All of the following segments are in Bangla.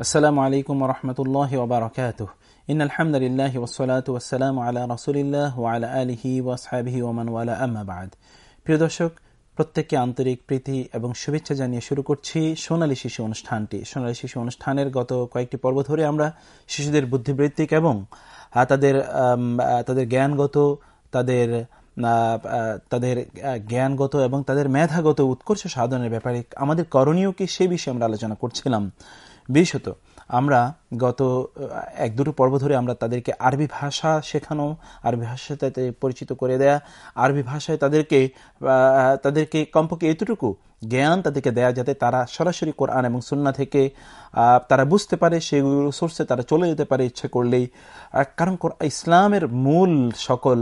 السلام عليكم ورحمة الله وبركاته إن الحمد لله والصلاة والسلام على رسول الله وعلى آله وأصحابه ومن والاه أما بعد প্রিয় দর্শক প্রত্যেককে আন্তরিক প্রীতি এবং শুভেচ্ছা জানিয়ে শুরু করছি সোনালী শিশু অনুষ্ঠানটি। সোনালী শিশু অনুষ্ঠানের গত কয়েকটি পর্ব ধরে আমরা শিশুদের বুদ্ধিবৃত্তিক এবং তাদের তাদের জ্ঞানগত, তাদের তাদের জ্ঞানগত এবং তাদের মেধাগত উৎকর্ষ সাধনের ব্যাপারে আমাদের করণীয় কি সে বিষয়ে আমরা আলোচনা করছিলাম। বিশেষত আমরা গত এক দুটো পর্ব ধরে আমরা তাদেরকে আরবি ভাষা শেখানো, আরবি ভাষা তাদের পরিচিত করে দেয়া, আরবি ভাষায় তাদেরকে তাদেরকে কমপক্ষে এতটুকু জ্ঞান তাদেরকে দেয়া যাতে তারা সরাসরি কোরআন এবং সুন্না থেকে তারা বুঝতে পারে, সেগুলো সোর্সে তারা চলে যেতে পারে ইচ্ছে করলেই। কারণ ইসলামের মূল সকল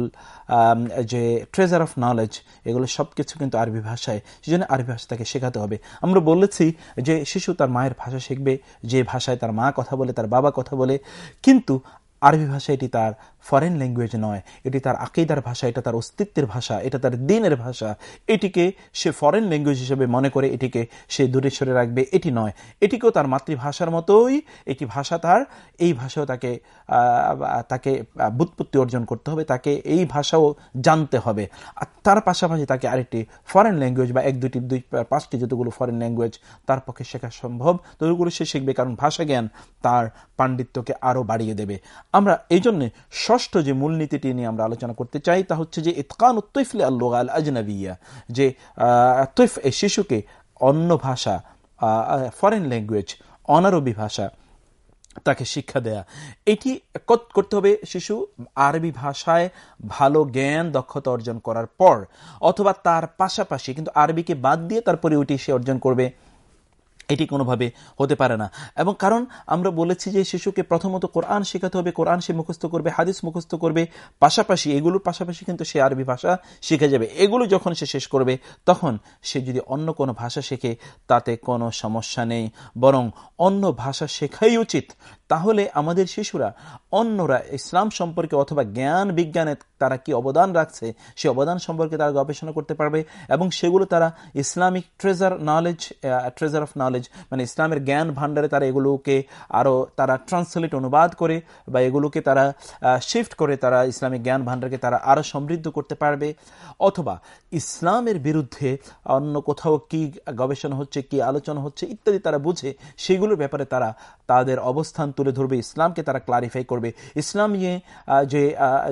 যে ট্রেজার অফ নলেজ এগুলো সব কিছু কিন্তু আরবি ভাষায়। সেই জন্য আরবি ভাষা তাকে শেখাতে হবে। আমরা বলেছি যে শিশু তার মায়ের ভাষা শিখবে, যে ভাষায় তার মা কথা বলে, তার বাবা কথা বলে। কিন্তু আরবি ভাষা এটি তার ফরেন ল্যাঙ্গুয়েজ নয়। এটি তার আকিদার ভাষা, এটা তার অস্তিত্বের ভাষা, এটা তার দিনের ভাষা। এটিকে সে ফরেন ল্যাঙ্গুয়েজ হিসেবে মনে করে, এটিকে সে দূরে সরে রাখবে, এটি নয়। এটিকেও তার মাতৃভাষার মতোই এটি ভাষা তার, এই ভাষাও তাকে তাকে বুৎপত্তি অর্জন করতে হবে, তাকে এই ভাষাও জানতে হবে। আর তার পাশাপাশি তাকে আরেকটি ফরেন ল্যাঙ্গুয়েজ বা এক দুটি দুই, পাঁচটি যতগুলো ফরেন ল্যাঙ্গুয়েজ তার পক্ষে শেখা সম্ভব। ততগুলো সে শিখবে, কারণ ভাষা জ্ঞান তার পাণ্ডিত্যকে আরও বাড়িয়ে দেবে। আমরা এই জন্যে ষষ্ঠ যে মূলনীতিটি নিয়ে আমরা আলোচনা করতে চাই, তা হচ্ছে যে ইতকান উত্তৈফলে আল্লোহ আল আজনবিয়া যে তৈফ এই শিশুকে অন্য ভাষা ফরেন ল্যাঙ্গুয়েজ অনারবি ভাষা তাকে শিক্ষা দেয়া। এটি করতে হবে শিশু আরবি ভাষায় ভালো জ্ঞান, দক্ষতা অর্জন করার পর, অথবা তার পাশাপাশি, কিন্তু আরবিকে বাদ দিয়ে তারপরে ওইটি সে অর্জন করবে। এটি কোনোভাবে হতে পারে না। এবং কারণ আমরা বলেছি যে শিশুকে প্রথমত কোরআন শেখাতে হবে, কোরআন সে মুখস্থ করবে, হাদিস মুখস্থ করবে, পাশাপাশি এগুলোর পাশাপাশি কিন্তু সে আরবি ভাষা শিখে যাবে। এগুলো যখন সে শেষ করবে, তখন সে যদি অন্য কোনো ভাষা শেখে, তাতে কোনো সমস্যা নেই। বরং অন্য ভাষা শেখাই উচিত। তাহলে আমাদের শিশুরা, অন্যরা ইসলাম সম্পর্কে অথবা জ্ঞান বিজ্ঞানে তারা কি অবদান রাখছে, সে অবদান সম্পর্কে তারা গবেষণা করতে পারবে এবং সেগুলো তারা Islamic treasure knowledge treasure of knowledge মানে ইসলামের জ্ঞান ভাণ্ডারে তারা এগুলোকে আরও তারা ট্রান্সলেট অনুবাদ করে বা এগুলোকে তারা শিফট করে তারা ইসলামিক জ্ঞান ভাণ্ডারকে তারা আরও সমৃদ্ধ করতে পারবে। অথবা ইসলামের বিরুদ্ধে অন্য কোথাও কি গবেষণা হচ্ছে, কি আলোচনা হচ্ছে ইত্যাদি তারা বুঝে, সেগুলোর ব্যাপারে তারা তাদের অবস্থান তুলে ধরবে, ইসলামকে তারা ক্লারিফাই করবে। ইসলাম নিয়ে যে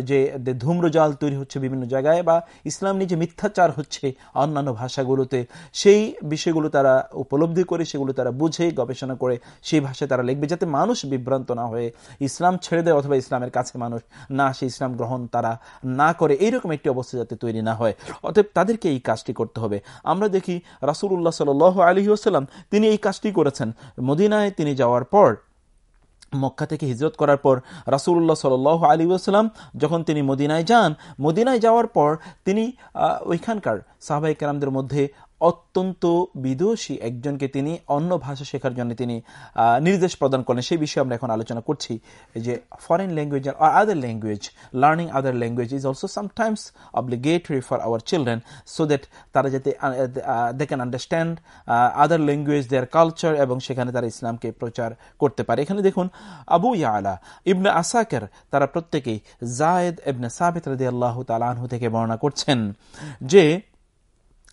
যে ধূম্রজাল তৈরি হচ্ছে বিভিন্ন জায়গায় বা ইসলাম নিয়ে যে মিথ্যাচার হচ্ছে অন্যান্য ভাষাগুলোতে, সেই বিষয়গুলো তারা উপলব্ধি করে, সেগুলো তারা বুঝে, গবেষণা করে, সেই ভাষায় তারা লিখবে যাতে মানুষ বিভ্রান্ত না হয়ে ইসলাম ছেড়ে দেয় অথবা ইসলামের কাছে মানুষ না আসে, ইসলাম গ্রহণ তারা না করে, এইরকম একটি অবস্থা যাতে তৈরি না হয়। অতএব তাদেরকে এই কাজটি করতে হবে। আমরা দেখি রাসুল্লাহ সাল আলী তিনি এই কাজটি করেছেন। মদিনায় তিনি যাওয়ার পর মক্কা থেকে হিজরত করার পর রাসুল্লাহ সাল আলী আসসালাম যখন তিনি মদিনায় যান, মদিনায় যাওয়ার পর তিনি ওইখানকার সাহবাই কেরামদের মধ্যে অত্যন্ত বিদোষী একজনকে তিনি অন্য ভাষা শেখার জন্য তিনি নির্দেশ প্রদান করলেন। সেই বিষয়ে আমরা এখন আলোচনা করছি যে foreign language R other language learning other language is also sometimes obligatory for our children so that তারা যাতে they can understand other language their culture এবং সেখানে তারা ইসলামকে প্রচার করতে পারে। এখানে দেখুন, আবু ইয়ালা ইবনে আসাকের তারা প্রত্যেকেই জায়দ ইবনে সাবিত রদি আল্লাহ তালাহু থেকে বর্ণনা করছেন যে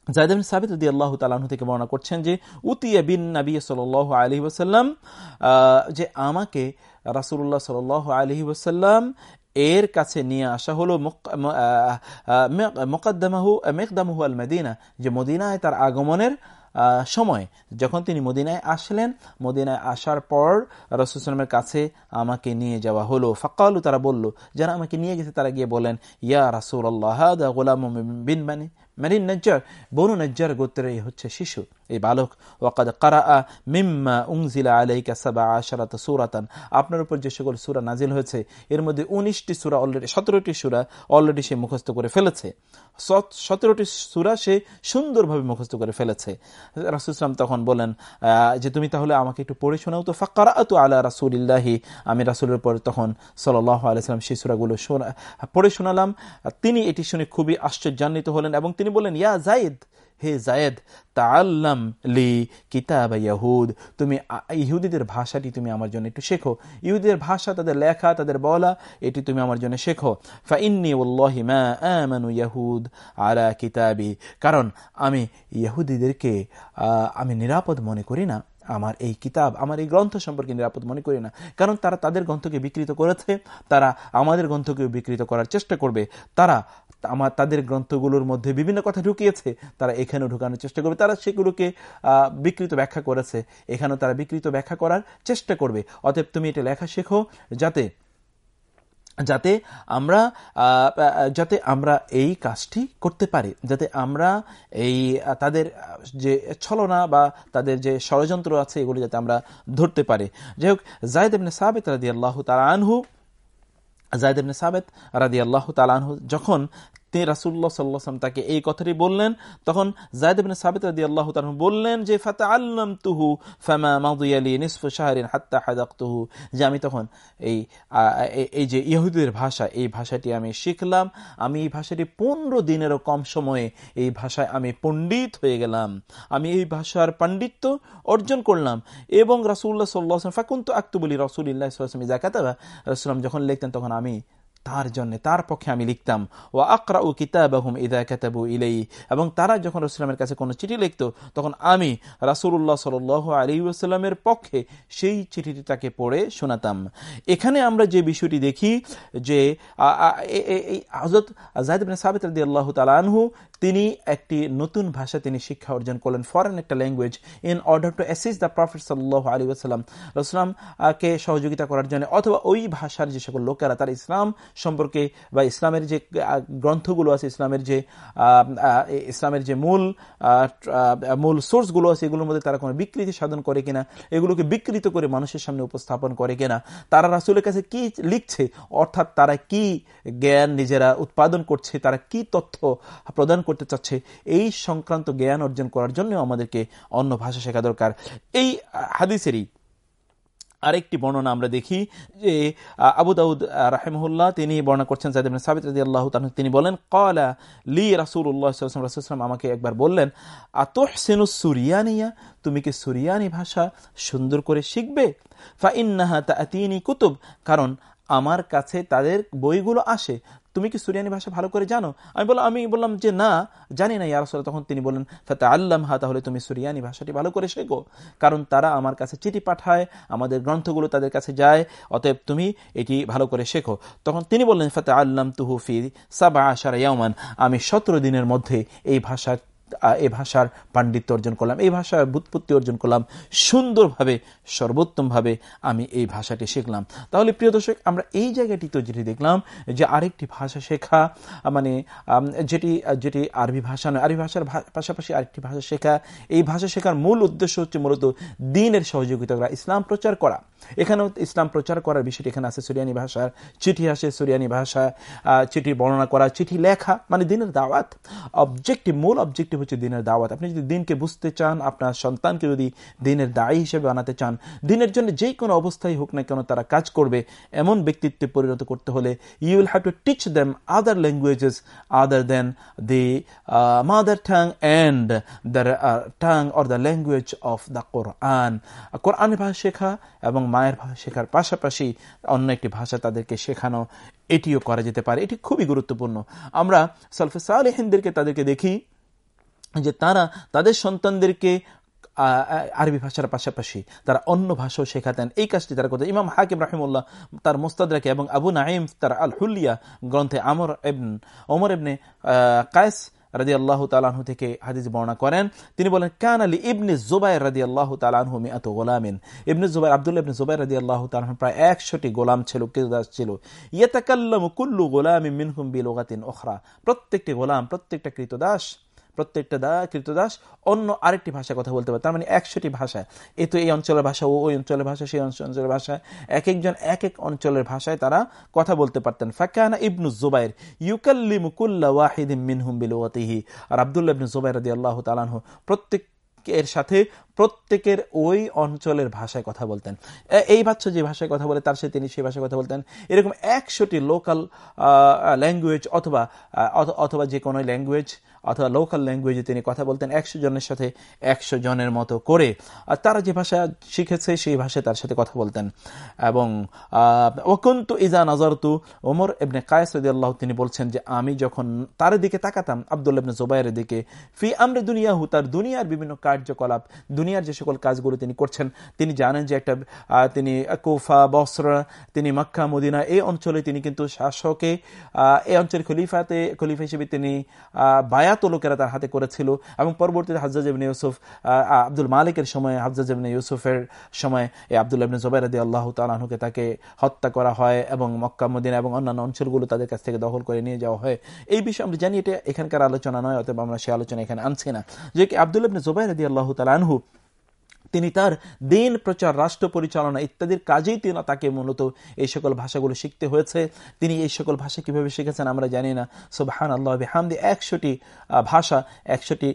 জায়দ সাবিত রদি আল্লাহ তালাহু থেকে বর্ণনা করছেন যে, উতিয়া বিন নবী সাল আলহি ওসাল্লাম যে আমাকে রাসুল্লাহ সাল আলহি ওসাল্লাম এর কাছে নিয়ে আসা হলো মোকাদ্দামাহু, মেকদামাহু আল মদিনা, যে মদিনায় তার আগমনের সময়। যখন তিনি মদিনায় আসলেন, মদিনায় আসার পর রসুলামের কাছে আমাকে নিয়ে যাওয়া হলো। ফাকালু, তারা বলল, যারা আমাকে নিয়ে গেছে তারা গিয়ে বলেন, ইয়া রাসুল আল্লাহ গোলাম বিন বানি মেরিন নজ্জার, বনু নজ্জার গোত্রের এই হচ্ছে শিশু, এই বালক। ওয়াকাদ কারা মিম্মা উংজিলা আলাইকা সাবা আশারাত সুরাতান। আপনার উপর যে সকল সুরা নাজিল হয়েছে, এর মধ্যে উনিশটি সুরা অলরেডি সতেরোটি সুরা অলরেডি সে মুখস্থ করে ফেলেছে। সতেরোটি সুরা সে সুন্দরভাবে মুখস্থ করে ফেলেছে। রাসুলাম তখন বলেন যে তুমি তাহলে আমাকে একটু পড়ে শোনাও তো। ফাঁকারা তো আল্লাহ রাসুলিল্লাহি। আমি রাসুলের পর তখন সাল্লাহ আলাইসালাম সেই সুরাগুলো পড়ে শোনালাম। তিনি এটি শুনে খুবই আশ্চর্যান্বিত হলেন এবং তিনি বললেন, ইয়া জাইদ হে জায়েদ তাল্লাম লি কিতাব ইয়াহুদ। তুমি ইহুদিদের ভাষাটি তুমি আমার জন্য একটু শেখো। ইহুদিদের ভাষা, তাদের লেখা, তাদের বলা, এটি তুমি আমার জন্য শেখো। ফা ফাইন্নি উল্লাহি মা আমানু ইয়াহুদ আলা কিতাবি। কারণ আমি ইহুদিদেরকে আমি নিরাপদ মনে করি না। আমার এই কিতাব, আমার এই গ্রন্থ সম্পর্কে নিরাপদ মনে করি না। কারণ তারা তাদের গ্রন্থকে বিকৃত করেছে, তারা আমাদের গ্রন্থকে বিকৃত করার চেষ্টা করবে। তারা আমার তাদের গ্রন্থগুলোর মধ্যে বিভিন্ন কথা ঢুকিয়েছে, তারা এখানেও ঢুকানোর চেষ্টা করবে। তারা সেগুলোকে বিকৃত ব্যাখ্যা করেছে। এখানেও তারা বিকৃত ব্যাখ্যা করার চেষ্টা করবে। অতএব তুমি এটা লেখা শেখো, যাতে যাতে আমরা যাতে আমরা এই কাজটি করতে পারি। যাতে আমরা এই, তাদের যে ছলনা বা তাদের যে ষড়যন্ত্র আছে, এগুলো যাতে আমরা ধরতে পারি। যাই হোক জায়দ এমনি সাবেত রাদি আল্লাহ তালা আনহু জায়দ এমনি সাবেত রাদি আল্লাহ তালানহু যখন তিনি রাসুল্লাহ সাল্লাম তাকে এই কথাটি বললেন। তখন জায়দিন সাবিত রাদি আল্লাহ তালু বললেন যে ফাতে আল্লাম তুহু ফামা মাদুয়ালি নিসফু শাহরিন হাত্তা হাদাক তুহু যে আমি তখন এই এই যে ইহুদের ভাষা, এই ভাষাটি আমি শিখলাম। আমি এই ভাষাটি পনেরো দিনেরও কম সময়ে এই ভাষায় আমি পণ্ডিত হয়ে গেলাম। আমি এই ভাষার পাণ্ডিত্য অর্জন করলাম। এবং রাসুল্লাহ সাল্লাহ ফাকুন্ত আক্তুবলি রসুল্লাহ সাল্লাম জাকাতাবা রসুলাম যখন লিখতেন তখন আমি তার জন্য, তার পক্ষে আমি লিখতাম ও আকরা ও কিতাবাহুম ইদা কেতাবু ইলেই এবং তারা যখন রসুলামের কাছে কোনো চিঠি লিখত, তখন আমি রাসুল্লাহ সাল আলী আসসালামের পক্ষে সেই চিঠিটি তাকে পড়ে শোনাতাম। এখানে আমরা যে বিষয়টি দেখি যে হজরত জাহিদ সাবিত আল্লাহ তালানহু তিনি একটি নতুন ভাষা তিনি শিক্ষা অর্জন করলেন ফরেন একটা language in order to assist the prophet সাল্লাহ আলী আসসালাম রসুলামকে সহযোগিতা করার জন্য, অথবা ওই ভাষার যে সকল লোকেরা, তার ইসলাম সম্পর্কে বা ইসলামের যে গ্রন্থগুলো আছে, ইসলামের যে ইসলামের যে মূল মূল সোর্সগুলো আছে, এগুলোর মধ্যে তারা কোনো বিকৃতি সাধন করে কিনা, এগুলোকে বিকৃত করে মানুষের সামনে উপস্থাপন করে কিনা, তারা রাসুলের কাছে কি লিখছে, অর্থাৎ তারা কি জ্ঞান নিজেরা উৎপাদন করছে, তারা কি তথ্য প্রদান করতে চাচ্ছে এই সংক্রান্ত জ্ঞান অর্জন করার জন্য আমাদেরকে অন্য ভাষা শেখা দরকার। এই হাদিসেরই আরেকটি বর্ণনা আমরা দেখি যে, আবু দাউদ রাহেমহুল্লাহ তিনি বর্ণনা করছেন জাহিদ সাবিত রাজি আল্লাহ তিনি বলেন কলা লি রাসুল্লাহ রাসুলাম আমাকে একবার বললেন আতহ সেনু সুরিয়ানিয়া? তুমি কি সুরিয়ানি ভাষা সুন্দর করে শিখবে? ফা ইন্নাহা তা কুতুব। কারণ আমার কাছে তাদের বইগুলো আসে। তুমি কি সুরিয়ানি ভাষা ভালো করে জানো? আমি বললাম আমি বললাম যে না, জানি না ইয়ারসল তখন তিনি বললেন ফাতে আল্লাম হা তাহলে তুমি সুরিয়ানি ভাষাটি ভালো করে শেখো। কারণ তারা আমার কাছে চিঠি পাঠায়, আমাদের গ্রন্থগুলো তাদের কাছে যায়, অতএব তুমি এটি ভালো করে শেখো। তখন তিনি বললেন ফাতে আল্লাম তুহুফি সাবা আশার ইয়ামান আমি সতেরো দিনের মধ্যে এই ভাষা এই ভাষার পাণ্ডিত্য অর্জন করলাম। এই ভাষার বুৎপত্তি অর্জন করলাম। সুন্দরভাবে, সর্বোত্তমভাবে আমি এই ভাষাটি শিখলাম। তাহলে প্রিয় দর্শক, আমরা এই জায়গাটিতে যেটি দেখলাম যে আরেকটি ভাষা শেখা মানে যেটি যেটি আরবি ভাষা নয়, আরবি ভাষার পাশাপাশি আরেকটি ভাষা শেখা। এই ভাষা শেখার মূল উদ্দেশ্য হচ্ছে মূলত দিনের সহযোগিতা করা ইসলাম প্রচার করা। এখানেও ইসলাম প্রচার করার বিষয়টি এখানে আছে সুরিয়ানি ভাষার। চিঠি আসে সুরিয়ানি ভাষা চিঠি বর্ণনা করা, চিঠি লেখা মানে দিনের দাওয়াত। অবজেক্টিভ মূল অবজেক্টিভ হচ্ছে দিনের দাওয়াত। আপনি যদি দিনকে বুঝতে চান, আপনার সন্তানকে যদি দিনের দায়ী হিসেবে বানাতে চান, দিনের জন্য যে কোনো অবস্থায় হোক না কেন তারা কাজ করবে। এমন ব্যক্তিত্বে পরিণত করতে হলে you will have to teach them other languages other than the mother tongue and the tongue or the language of the Quran Quran ভাষা শেখা এবং মায়ের ভাষা শেখার পাশাপাশি অন্য একটি ভাষা তাদেরকে শেখানো, এটিও করা যেতে পারে। এটি খুবই গুরুত্বপূর্ণ। আমরা সালফে সালেহিনদেরকে তাদেরকে দেখি। যে তারা তাদের সন্তানদেরকে আরবি ভাষার পাশাপাশি তারা অন্য ভাষাও শেখাতেন। এই কাজটি তারা করতেন। ইমাম হাকিম রাহিমুল্লাহ তার মোস্তাদাকে এবং আবু নাইম তার আল হুলিয়া গ্রন্থে আমর এবন ওমর এবনে কায়েস রাজি আল্লাহ তালাহু থেকে হাদিস বর্ণনা করেন। তিনি বলেন, কান আলী ইবনে জুবাই রাজি আল্লাহ তালাহু মিয়াত গোলামিন। ইবনে জুবাই আব্দুল্লাহ ইবনে জুবাই রাজি আল্লাহ তালাহু প্রায় একশোটি গোলাম ছিল কৃতদাস ছিল। ইয়াতাকাল্লামু কুল্লু গোলামি মিনহুম বিলোগাতিন ওখরা প্রত্যেকটি গোলাম, প্রত্যেকটা কৃতদাস প্রত্যেকটা দা, কৃতদাস অন্য আরেকটি ভাষা কথা বলতে পারে, তার মানে একশোটি ভাষা এ তো এই অঞ্চলের ভাষা, ও ওই অঞ্চলের ভাষা, সেই অঞ্চলের ভাষায় এক একজন, এক এক অঞ্চলের ভাষায় তারা কথা বলতে পারতেন। ফাকানা ইবনু জুবাইর, ইউকাল্লিমু কুল্লা ওয়াহিদিম মিনহুম বিলওয়াতিহি। আর আবদুল্লাহ ইবনু জুবাইর রাদিয়াল্লাহু তাআলাহু প্রত্যেক এর সাথে প্রত্যেকের ওই অঞ্চলের ভাষায় কথা বলতেন। এই বাচ্চা যে ভাষায় কথা বলে, তার সাথে তিনি সেই ভাষায় কথা বলতেন। এরকম একশোটি লোকাল ল্যাঙ্গুয়েজ অথবা অথবা যে কোনো ল্যাঙ্গুয়েজ অথবা লোকাল ল্যাঙ্গুয়েজে তিনি কথা বলতেন একশো জনের সাথে একশো জনের মতো করে। তারা যে ভাষা শিখেছে, সেই ভাষায় তার সাথে কথা বলতেন। এবং ওকন্তু ইজা নজরতু, ওমর এবনে কায়েস আল্লাহ তিনি বলছেন যে, আমি যখন তার দিকে তাকাতাম, আবদুল্লাহ ইবনে জোবাইয়ের দিকে, ফি আমরে দুনিয়াহু, তার দুনিয়ার বিভিন্ন কার্যকলাপ দুনিয়ার যে সকল কাজগুলো তিনি করছেন, তিনি জানেন যে একটা তিনি কোফা, বসরা, তিনি মক্কা, মদিনা, এই অঞ্চলে তিনি কিন্তু শাসকে এই অঞ্চলের খলিফাতে, খলিফা হিসেবে তিনি বায়াত লোকেরা তার হাতে করেছিল এবং পরবর্তীতে হাজাজ ইবনে ইউসুফ আব্দুল মালিকের সময় হাজাজ ইবনে ইউসুফের সময়, এই আব্দুল ইবনে জোবাই রাদি আল্লাহ তালাহুকে তাকে হত্যা করা হয় এবং মক্কা, মদিনা এবং অন্যান্য অঞ্চলগুলো তাদের কাছ থেকে দখল করে নিয়ে যাওয়া হয়। এই বিষয়ে আমরা জানি এটা এখানকার আলোচনা নয় অথবা আমরা সে আলোচনা এখানে আনছি না। যে কি আব্দুল ইবনে জোবাই রাদি আল্লাহ তালাহু তিনি তার দিন, প্রচার, রাষ্ট্র পরিচালনা ইত্যাদির কাজেই তিনি তাকে মূলত এই সকল ভাষাগুলো শিখতে হয়েছে। তিনি এই সকল ভাষা কীভাবে শিখেছেন আমরা জানি না। সোবাহান আল্লাহ হামদি একশোটি ভাষা, একশোটি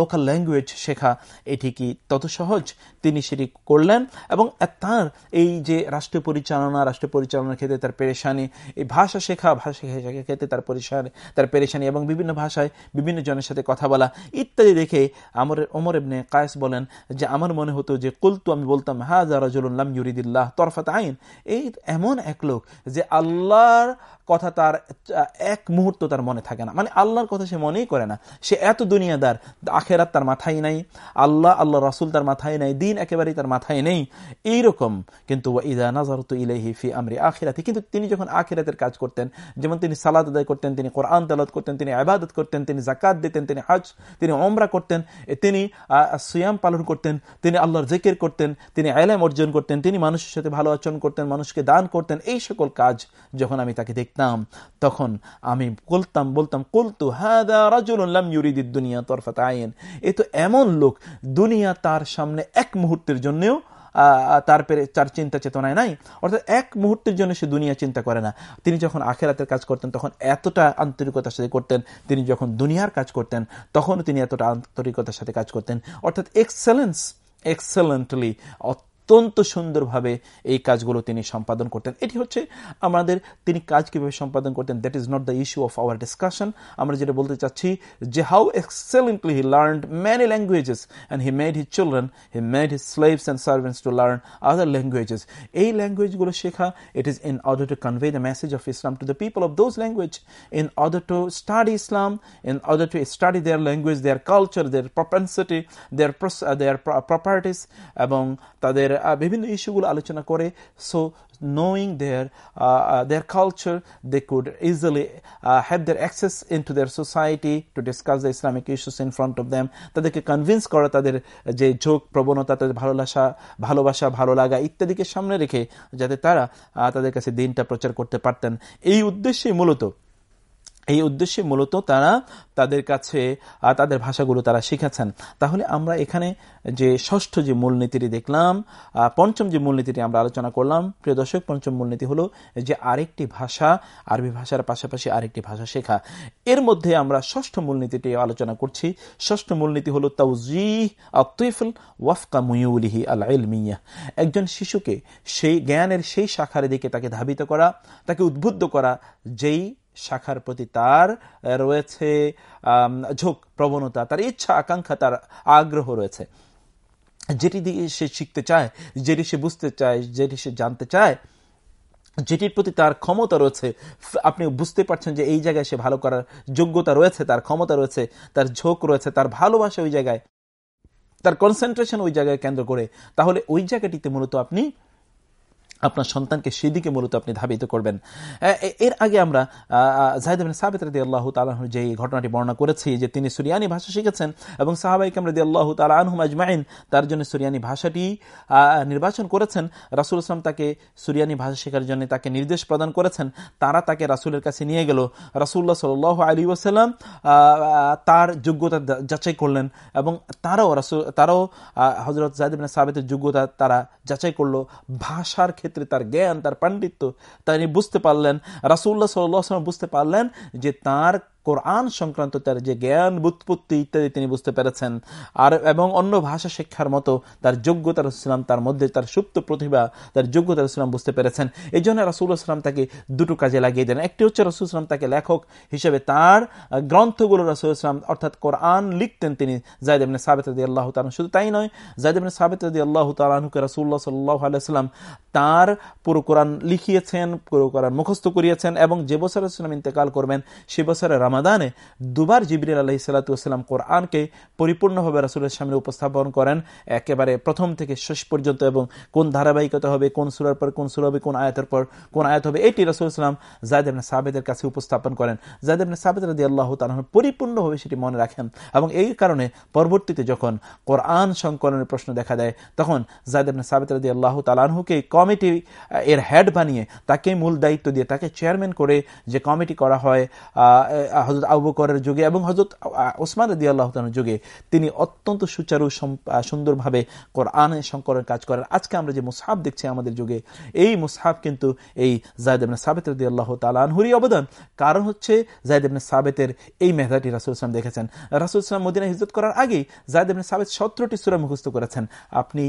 লোকাল ল্যাঙ্গুয়েজ শেখা, এটি কি তত সহজ? তিনি সেটি করলেন এবং তার এই যে রাষ্ট্র পরিচালনা, রাষ্ট্র পরিচালনার ক্ষেত্রে তার পেরেশানি, এই ভাষা শেখা, ভাষা শেখার ক্ষেত্রে তার পরিশানি তার পেরেশানি এবং বিভিন্ন ভাষায় বিভিন্ন জনের সাথে কথা বলা ইত্যাদি দেখে আমার ওমর এমনি কায়েস বলেন যে আমার মনে হতো যে কুলতু আমি বলতাম হা জারাজুল্লাম ইউরিদুল্লাহ তরফাত আইন। এই এমন এক লোক যে আল্লাহর কথা তার এক মুহূর্ত তার মনে থাকে না। মানে আল্লাহর কথা সে মনেই করে না। সে এত দুনিয়াদার, আখেরাত তার মাথায় নাই, আল্লাহ আল্লাহ রাসুল তার মাথায় নাই, দিন একেবারেই তার মাথায় নেই, এইরকম। কিন্তু ইদা নাজার তো ইলাহি ফি আমরি আখেরাতে, কিন্তু তিনি যখন আখেরাতের কাজ করতেন, যেমন তিনি সালাদ আদায় করতেন, তিনি কোরআন তালাদ করতেন, তিনি আবাদত করতেন, তিনি জাকাত দিতেন, তিনি হজ, তিনি অমরা করতেন তিনি সিয়াম পালন করতেন, তিনি আল্লাহর জেকের করতেন, তিনি আয়লাম অর্জন করতেন, তিনি মানুষের সাথে ভালো আচরণ করতেন, মানুষকে দান করতেন, এই সকল কাজ যখন আমি তাকে দেখতাম দেখতাম তখন আমি বলতাম বলতাম, কলতু হাদা রাজুল্লাম ইউরিদির দুনিয়া তরফাত আইন। এ তো এমন লোক, দুনিয়া তার সামনে এক মুহূর্তের জন্যেও তার পেরে, তার চিন্তা চেতনায় নাই। অর্থাৎ এক মুহূর্তের জন্য সে দুনিয়া চিন্তা করে না। তিনি যখন আখেরাতের কাজ করতেন, তখন এতটা আন্তরিকতার সাথে করতেন। তিনি যখন দুনিয়ার কাজ করতেন তখন তিনি এতটা আন্তরিকতার সাথে কাজ করতেন। অর্থাৎ এক্সেলেন্স এক্সেলেন্টলি অত্যন্ত সুন্দরভাবে এই কাজগুলো তিনি সম্পাদন করতেন। এটি হচ্ছে আমাদের তিনি কাজ কীভাবে সম্পাদন করতেন that is not the issue of our discussion আমরা যেটা বলতে চাচ্ছি যে how excellently he learn many languages and he made his children he made his slaves and servants to learn other languages এই ল্যাঙ্গুয়েজগুলো শেখা it is in order to convey the message of Islam to the people of those language in order to study Islam in order to study their language their culture their propensity their their properties এবং তাদের বিভিন্ন ইস্যুগুলো আলোচনা করে so knowing their their culture they could easily have their access into their society to discuss the Islamic issues in front of them তাদেরকে কনভিন্স করা, তাদের যে যোগ, প্রবণতা, তাদের ভালোবাসা ভালোবাসা, ভালো লাগা ইত্যাদিকে সামনে রেখে, যাতে তারা তাদের কাছে দিনটা প্রচার করতে পারতেন। এই উদ্দেশ্যেই মূলত এই উদ্দেশ্যে মূলত তারা তাদের কাছে তাদের ভাষাগুলো তারা শিখেছেন। তাহলে আমরা এখানে যে ষষ্ঠ যে মূলনীতিটি দেখলাম পঞ্চম যে মূলনীতিটি আমরা আলোচনা করলাম, প্রিয় দর্শক, পঞ্চম মূলনীতি হলো যে আরেকটি ভাষা, আরবি ভাষার পাশাপাশি আরেকটি ভাষা শেখা। এর মধ্যে আমরা ষষ্ঠ মূলনীতিটি আলোচনা করছি। ষষ্ঠ মূলনীতি হলো তাউজি আতিফুল ওয়াফকা মুইউলিহি আল ইলমিয়া একজন শিশুকে সেই জ্ঞানের সেই শাখার দিকে তাকে ধাবিত করা, তাকে উদ্বুদ্ধ করা, যেই শাখার প্রতি তার রয়েছে ঝোঁক, প্রবণতা, তার ইচ্ছা, আকাঙ্ক্ষা, তার আগ্রহ রয়েছে। যেটি দিয়ে সে শিখতে চায়, যেটি সে বুঝতে চায়, যেটি সে জানতে চায়, যেটির প্রতি তার ক্ষমতা রয়েছে আপনি বুঝতে পারছেন যে এই জায়গায় সে ভালো করার যোগ্যতা রয়েছে, তার ক্ষমতা রয়েছে, তার ঝোঁক রয়েছে, তার ভালোবাসা ওই জায়গায়, তার কনসেন্ট্রেশন ওই জায়গায় কেন্দ্র করে, তাহলে ওই জায়গাটিতে মূলত আপনি আপনার সন্তানকে সেদিকে মূলত আপনি ধাবিত করবেন। এর আগে আমরা জাহিদ সাবেত রদি আল্লাহ তালাহুর যে ঘটনাটি বর্ণনা করেছি, যে তিনি সুরিয়ানি ভাষা শিখেছেন এবং সাহাবাইকাম রদি আল্লাহ তালাহুম আজমাইন তার জন্য সুরিয়ানি ভাষাটি নির্বাচন করেছেন। রাসুল ইসলাম তাকে সুরিয়ানি ভাষা শেখার জন্য তাকে নির্দেশ প্রদান করেছেন। তারা তাকে রাসুলের কাছে নিয়ে গেল। রাসুল্লাহ সাল আলী ওসাল্লাম তার যোগ্যতা যাচাই করলেন এবং তারাও রাসুল, তারাও হজরত জাহিদ সাবেতের যোগ্যতা তারা যাচাই করল। ভাষার ক্ষেত্রে তার জ্ঞান তার পাণ্ডিত্য তিনি বুঝতে পারলেন রাসুল্লাহ সাল্লাম বুঝতে পারলেন যে তার কোরআন সংক্রান্ত তার যে জ্ঞান, বুৎপত্তি ইত্যাদি তিনি বুঝতে পেরেছেন। আর এবং অন্য ভাষা শিক্ষার মতো তার যোগ্যতা রসুলাম তার মধ্যে তার সুপ্ত প্রতিভা, তার যোগ্যতা রসুলাম বুঝতে পেরেছেন। এই জন্য রাসুল্লাহাম তাকে দুটো কাজে লাগিয়ে দেন একটি হচ্ছে রসুলাম তাকে লেখক হিসেবে তার গ্রন্থগুলো রসুলাম অর্থাৎ কোরআন লিখতেন তিনি জায়দেবনে সাবেত দি আল্লাহ তালন শুধু তাই নয় জায়দেবনে সাবেত দি আল্লাহ তালুকে রসুল্লাহ সাল্লাহ আলাইসাল্লাম তার পুরো কোরআন লিখিয়েছেন, পুরো কোরআন মুখস্থ করিয়েছেন এবং যে বছর রসুলাম ইন্তেকাল করবেন, সে বছরে রাম রামাদানে দুবার জিবরিল আলহি সাল্লাতাম কোরআনকে পরিপূর্ণভাবে রাসুলের সামনে উপস্থাপন করেন। একেবারে প্রথম থেকে শেষ পর্যন্ত এবং কোন ধারাবাহিকতা হবে, কোন সুরার পর কোন সুর হবে, কোন আয়াতের পর কোন আয়াত হবে, এটি রাসুল ইসলাম জায়দ সাবেদের কাছে উপস্থাপন করেন। জায়দ সাবেদ রাদি আল্লাহ তালন পরিপূর্ণভাবে সেটি মনে রাখেন এবং এই কারণে পরবর্তীতে যখন কোরআন সংকলনের প্রশ্ন দেখা দেয়, তখন জায়দ সাবেদ রাদি আল্লাহ তালানহুকে কমিটি এর হেড বানিয়ে তাকে মূল দায়িত্ব দিয়ে তাকে চেয়ারম্যান করে যে কমিটি করা হয় হজরত আবু করের যুগে এবং হজরত ওসমান রদি আল্লাহ যুগে তিনি অত্যন্ত সুচারু সুন্দরভাবে কোরআনে শঙ্করের কাজ করেন। আজকে আমরা যে মুসাহাব দেখছি আমাদের যুগে, এই মুসাহাব কিন্তু এই জায়দ সাবেত রদি আল্লাহ তালানহুরই অবদান। কারণ হচ্ছে জায়দ সাবেতের এই মেধাটি রাসুল ইসলাম দেখেছেন। রাসুল ইসলাম মদিনা হিজত করার আগেই জায়দ সাবেত সতেরোটি সুরা মুখস্থ করেছেন। আপনি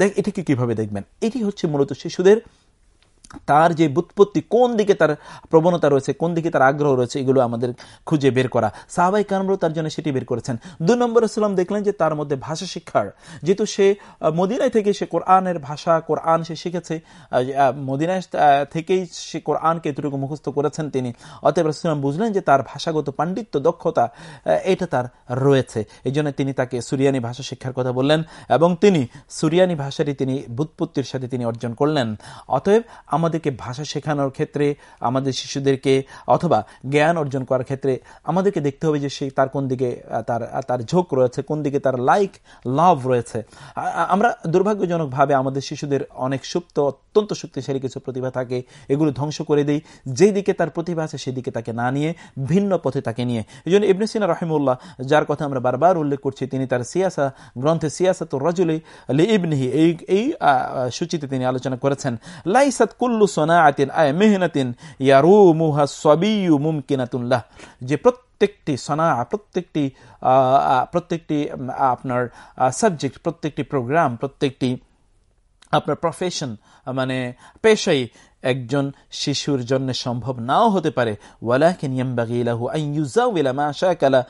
দেখ, এটিকে কীভাবে দেখবেন? এটি হচ্ছে মূলত শিশুদের তার যে বুৎপত্তি, কোন দিকে তার প্রবণতা রয়েছে, কোন দিকে তার আগ্রহ রয়েছে, এগুলো আমাদের খুঁজে বের করা। সাহাবাই কামরও তার জন্য সেটি বের করেছেন। দু নম্বর ইসলাম দেখলেন যে তার মধ্যে ভাষা শিক্ষার, যেহেতু সে মদিনায় থেকে সে কোরআনের ভাষা, কোরআন সে শিখেছে মদিনায় থেকেই সে কোরআনকে এতটুকু মুখস্থ করেছেন তিনি। অতএব ইসলাম বুঝলেন যে তার ভাষাগত পাণ্ডিত্য, দক্ষতা এটা তার রয়েছে। এই জন্য তিনি তাকে সুরিয়ানি ভাষা শিক্ষার কথা বললেন এবং তিনি সুরিয়ানি ভাষাটি তিনি বুৎপত্তির সাথে তিনি অর্জন করলেন। অতএব আমাদেরকে ভাষা শেখানোর ক্ষেত্রে, আমাদের শিশুদেরকে অথবা জ্ঞান অর্জন করার ক্ষেত্রে আমাদেরকে দেখতে হবে যে সে তার কোন দিকে তার তার ঝোঁক রয়েছে, কোন দিকে তার লাইক লাভ রয়েছে। আমরা দুর্ভাগ্যজনকভাবে আমাদের শিশুদের অনেক সুপ্ত, অত্যন্ত শক্তিশালী কিছু প্রতিভা থাকে, এগুলো ধ্বংস করে দেই। যেই দিকে তার প্রতিভা আছে সেদিকে তাকে না নিয়ে, ভিন্ন পথে তাকে নিয়ে। এই জন্য ইবনে সিনা রহিমুল্লাহ, যার কথা আমরা বারবার উল্লেখ করছি, তিনি তার সিয়াসা গ্রন্থে সিয়াসা তো রজুলি ইবনিহি, এই এই সূচিতে তিনি আলোচনা করেছেন। লাইসাত কুল্লু সোনাআতিন, আয় মেহনাতিন, ইয়ারুমুহা সবিউ মুমকিনাতুল্লাহ যে প্রত্যেকটি সনা, প্রত্যেকটি প্রত্যেকটি আপনার সাবজেক্ট প্রত্যেকটি প্রোগ্রাম প্রত্যেকটি আপনার প্রফেশন মানে পেশাই একজন শিশুর জন্য সম্ভব নাও হতে পারে। মা শাকালা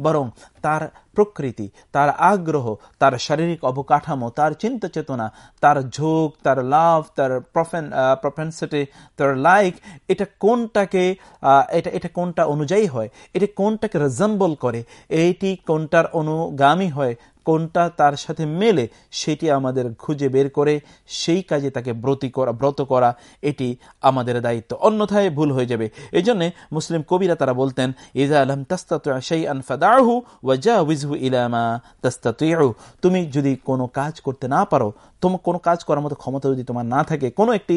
বরং তার প্রকৃতি, তার আগ্রহ, তার শারীরিক অবকাঠামো, তার চিন্তা চেতনা, তার ঝোঁক, তার লাভ, তার প্রফেন্সিটি তার লাইক এটা কোনটাকে এটা এটা কোনটা অনুযায়ী হয়, এটা কোনটাকে রেজম্বল করে, এইটি কোনটার অনুগামী হয় কোনটা তার সাথে মেলে, সেটি আমাদের খুঁজে বের করে, সেই কাজে তাকে ব্রতি করা ব্রত করা, এটি আমাদের দায়িত্ব। অন্যথায় ভুল হয়ে যাবে। এই জন্যে মুসলিম কবিরা তারা বলতেন ইজা আলম তাস্তাহু ওয়াজা উইজহু ইলামা তাস্তাতু তুমি যদি কোনো কাজ করতে না পারো তোমার কোনো কাজ করার মতো ক্ষমতা যদি তোমার না থাকে, কোনো একটি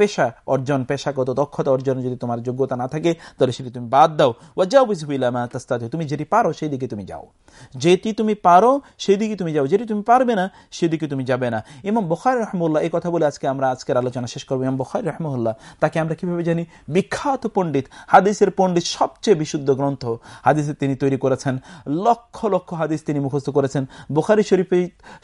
পেশা অর্জন, পেশাগত দক্ষতা অর্জন যদি তোমার যোগ্যতা না থাকে, তাহলে সেটি তুমি বাদ দাও। উইজহু ইলামা তাস্তাতু তুমি যেটি পারো সেই দিকে তুমি যাও। যেটি তুমি পারো সেই দিকে তুমি যাও, যেটি তুমি পারবে না সেদিকে তুমি যাবে না। ইমাম বখার রহমুল্লাহ এই কথা বলে আজকে আমরা আজকের আলোচনা শেষ করব। ইমাম বখার রহমুল্লাহ তাকে আমরা কীভাবে জানি? বিখ্যাত পণ্ডিত, হাদিসের পণ্ডিত সবচেয়ে বিশুদ্ধ গ্রন্থ। হাদিসে তিনি তৈরি করেছেন, লক্ষ লক্ষ হাদিস তিনি মুখস্থ করেছেন। বুখারি শরীফে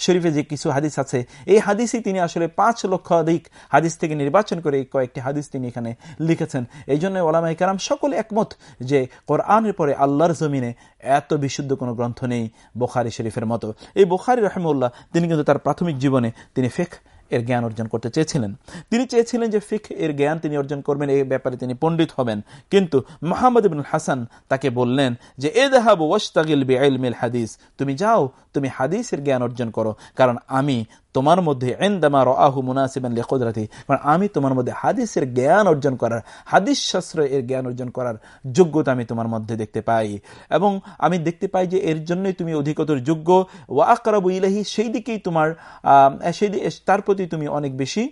শরীফে যে কিছু হাদিস আছে এই হাদিসই তিনি আসলে পাঁচ লক্ষ অধিক হাদিস থেকে নির্বাচন করে কয়েকটি হাদিস তিনি এখানে লিখেছেন। এই জন্য ওলামা কারাম সকলে একমত যে কোরআনের পরে আল্লাহর জমিনে এত বিশুদ্ধ কোনো গ্রন্থ নেই, বোখারি শরীফের মতো। এই বোখারি রহমুল্লাহ তিনি কিন্তু তার প্রাথমিক জীবনে তিনি ফেক এর জ্ঞান অর্জন করতে চেয়েছিলেন। তিনি চেয়েছিলেন যে ফিক এর জ্ঞান তিনি অর্জন করবেন, এই ব্যাপারে তিনি পণ্ডিত হবেন। কিন্তু মোহাম্মদ ইবিন হাসান তাকে বললেন যে এ দেহাব ওয়াস্তাগিল বে হাদিস। তুমি যাও, তুমি হাদিসের জ্ঞান অর্জন করো। কারণ আমি তোমার মধ্যে এন্দামা রাহু মুনাসিবান লেখদরাতি কারণ আমি তোমার মধ্যে হাদিসের জ্ঞান অর্জন করার, হাদিস শাস্ত্র এর জ্ঞান অর্জন করার যোগ্যতা আমি তোমার মধ্যে দেখতে পাই। এবং আমি দেখতে পাই যে এর জন্যই তুমি অধিকতর যোগ্য। ওয়া আকরাবু ইলাহি সেই দিকেই তোমার সেই তার প্রতি তুমি অনেক বেশি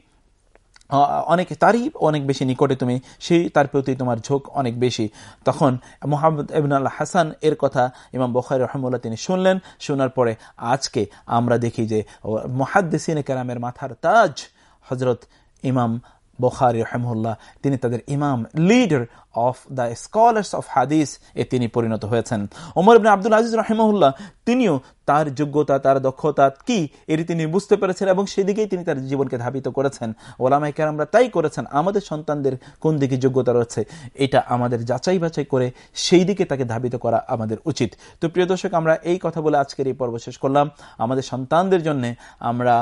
অনেক তারই অনেক বেশি নিকটে তুমি, সেই তার প্রতি তোমার ঝোঁক অনেক বেশি। তখন মোহাম্মদ আল্লাহ হাসান এর কথা ইমাম বখারি রহমুল্লাহ তিনি শুনলেন, শোনার পরে আজকে আমরা দেখি যে মহাদ্দেসিন কেরামের মাথার তাজ হজরত ইমাম বখারি রহমুল্লাহ তিনি তাদের ইমাম leader of the scholars of hadith এ তিনি পরিণত হয়েছেন। ওমর ইবনে আব্দুল আজিজ রহমুল্লাহ তিনিও তার যোগ্যতা, তার দক্ষতা কি এটি তিনি বুঝতে পেরেছেন এবং সেদিকেই তিনি তার জীবনকে ধাবিত করেছেন। ওলামাই আমরা তাই করেছেন, আমাদের সন্তানদের কোন দিকে যোগ্যতা রয়েছে এটা আমাদের যাচাই বাছাই করে সেই দিকে তাকে ধাবিত করা আমাদের উচিত। তো প্রিয় দর্শক, আমরা এই কথা বলে আজকের এই পর্ব শেষ করলাম। আমাদের সন্তানদের জন্য আমরা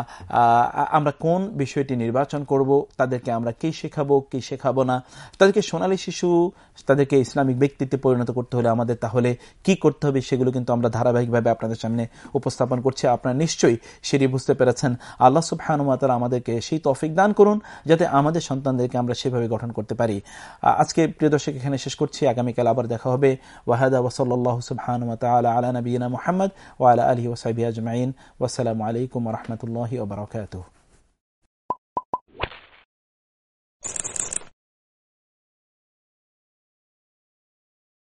আমরা কোন বিষয়টি নির্বাচন করব, তাদেরকে আমরা কি শেখাবো কি শেখাবো না, তাদেরকে সোনালী শিশু তাদেরকে ইসলামিক ব্যক্তিত্বে পরিণত করতে হলে আমাদের তাহলে কি করতে হবে সেগুলো কিন্তু আমরা ধারাবাহিকভাবে আপনাদের সামনে উপস্থাপন করছি। আপনারা নিশ্চয়ই সেটি বুঝতে পেরেছেন। আল্লাহ সুবাহানুমাতার আমাদেরকে সেই তফিক দান করুন যাতে আমাদের সন্তানদেরকে আমরা সেভাবে গঠন করতে পারি। আজকে প্রিয় দর্শক, এখানে শেষ করছি। আগামীকাল আবার দেখা হবে। ওয়াহাদা ওসল্লাহ সুবাহানুমাত আলা আলা নবীনা মোহাম্মদ ওয়ালা আলহি ওসাইবি আজমাইন। ওয়াসালামু আলাইকুম রহমতুল্লাহ ওবরাকাতুহ